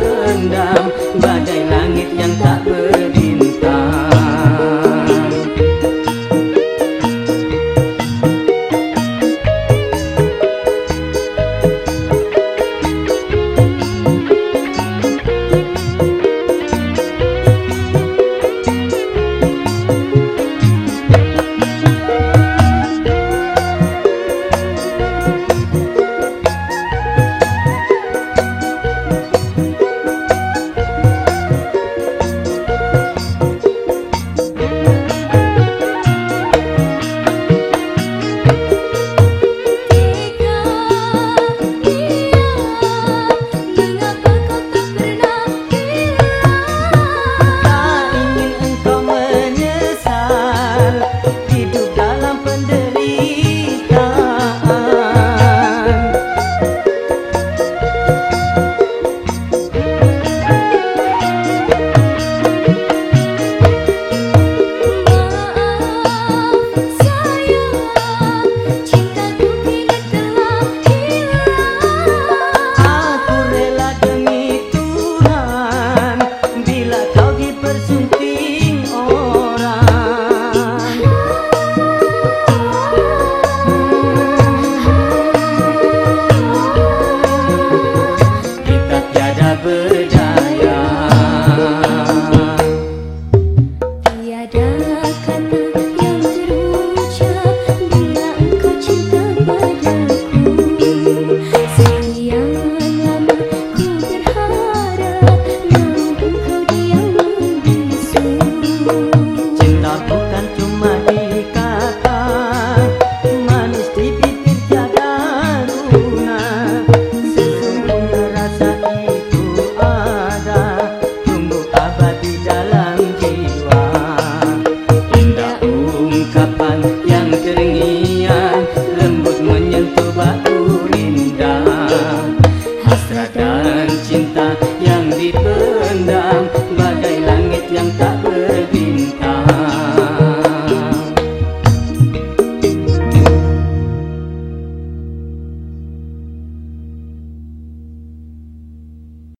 dipendam Badai langit yang tak berdintang dan cinta yang diper